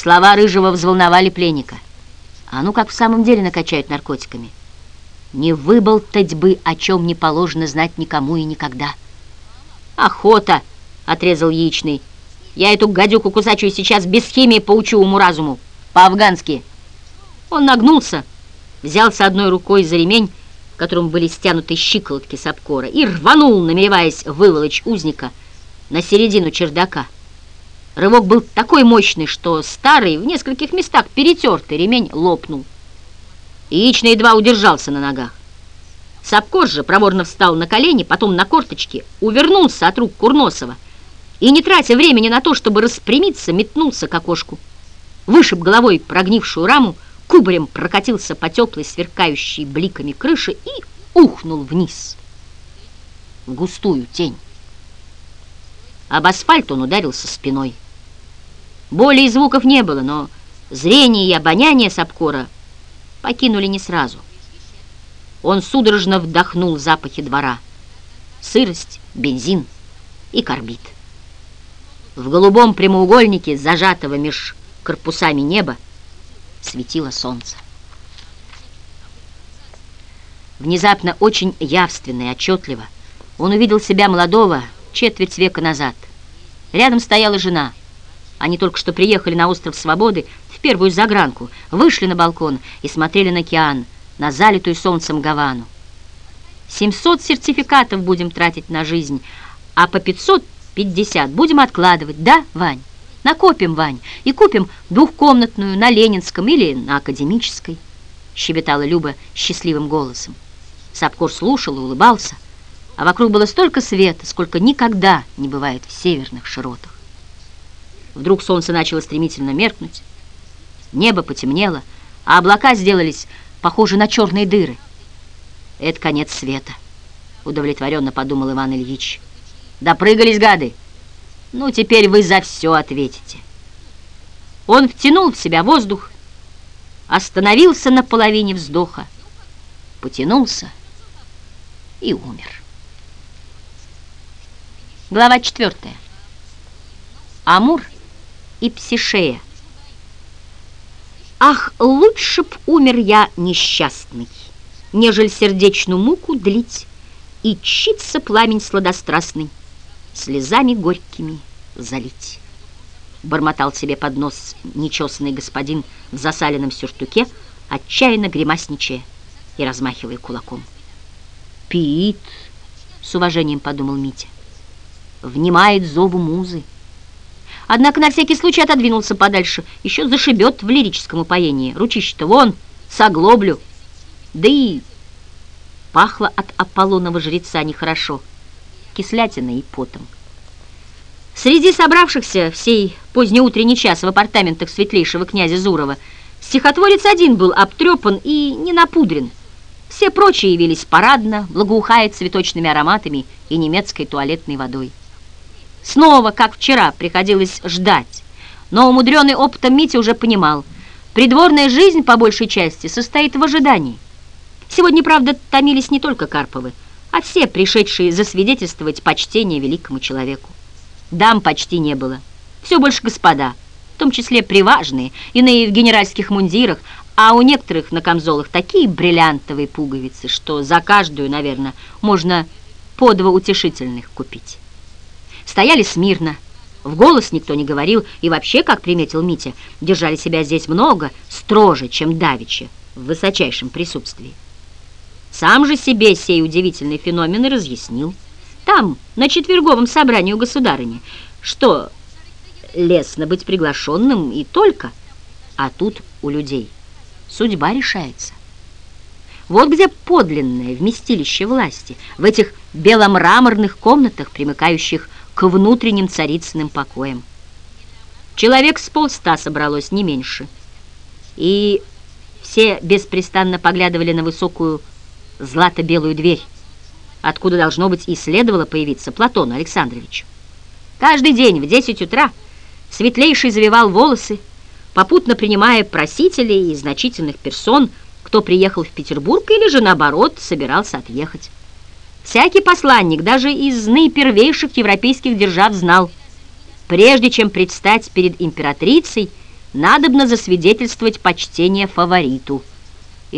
Слова Рыжего взволновали пленника. А ну как в самом деле накачают наркотиками? Не выболтать бы, о чем не положено знать никому и никогда. «Охота!» — отрезал яичный. «Я эту гадюку кусачую сейчас без химии поучу уму-разуму. По-афгански». Он нагнулся, взялся одной рукой за ремень, которым были стянуты щиколотки сапкора, и рванул, намереваясь выволочь узника на середину чердака. Рывок был такой мощный, что старый, в нескольких местах перетертый ремень лопнул. Яичный едва удержался на ногах. Сапкор же проворно встал на колени, потом на корточки, увернулся от рук Курносова и, не тратя времени на то, чтобы распрямиться, метнулся к окошку. Вышиб головой прогнившую раму, кубарем прокатился по теплой, сверкающей бликами крыши и ухнул вниз, в густую тень. Об асфальт он ударился спиной. Боли и звуков не было, но зрение и обоняние Сапкора покинули не сразу. Он судорожно вдохнул запахи двора. Сырость, бензин и карбид. В голубом прямоугольнике, зажатого меж корпусами неба, светило солнце. Внезапно, очень явственно и отчетливо, он увидел себя молодого четверть века назад. Рядом стояла жена. Они только что приехали на остров Свободы в первую загранку, вышли на балкон и смотрели на океан, на залитую солнцем Гавану. 700 сертификатов будем тратить на жизнь, а по 550 будем откладывать, да, Вань? Накопим, Вань, и купим двухкомнатную на Ленинском или на Академической, щебетала Люба счастливым голосом. Сапкор слушал и улыбался, а вокруг было столько света, сколько никогда не бывает в северных широтах. Вдруг солнце начало стремительно меркнуть, небо потемнело, а облака сделались похожи на черные дыры. «Это конец света», — удовлетворенно подумал Иван Ильич. «Допрыгались, гады!» Ну, теперь вы за все ответите. Он втянул в себя воздух, остановился на половине вздоха, потянулся и умер. Глава четвертая. Амур и Псишея. Ах, лучше б умер я несчастный, Нежель сердечную муку длить И читься пламень сладострастный, слезами горькими залить. Бормотал себе под нос нечесанный господин в засаленном сюртуке, отчаянно гримасничая и размахивая кулаком. «Пит!» — с уважением подумал Митя. «Внимает зову музы». Однако на всякий случай отодвинулся подальше. Еще зашибет в лирическом упоении. Ручище-то вон, с оглоблю. Да и пахло от Аполлонова жреца нехорошо кислятиной и потом. Среди собравшихся в сей позднеутренний час в апартаментах светлейшего князя Зурова стихотворец один был обтрепан и не напудрен. Все прочие явились парадно, благоухая цветочными ароматами и немецкой туалетной водой. Снова, как вчера, приходилось ждать, но умудренный опытом Митя уже понимал, придворная жизнь по большей части состоит в ожидании. Сегодня, правда, томились не только Карповы, а все пришедшие засвидетельствовать почтение великому человеку. Дам почти не было, все больше господа, в том числе приважные, иные в генеральских мундирах, а у некоторых на камзолах такие бриллиантовые пуговицы, что за каждую, наверное, можно по два утешительных купить. Стояли смирно, в голос никто не говорил, и вообще, как приметил Митя, держали себя здесь много строже, чем давеча, в высочайшем присутствии. Сам же себе сей удивительный феномен разъяснил. Там, на четверговом собрании у государыни, что лестно быть приглашенным и только, а тут у людей судьба решается. Вот где подлинное вместилище власти, в этих беломраморных комнатах, примыкающих к внутренним царицыным покоям. Человек с полста собралось не меньше. И все беспрестанно поглядывали на высокую злато-белую дверь, откуда, должно быть, и следовало появиться Платону Александровичу. Каждый день в 10 утра Светлейший завивал волосы, попутно принимая просителей и значительных персон, кто приехал в Петербург или же, наоборот, собирался отъехать. Всякий посланник, даже из наипервейших европейских держав, знал, прежде чем предстать перед императрицей, надобно засвидетельствовать почтение фавориту.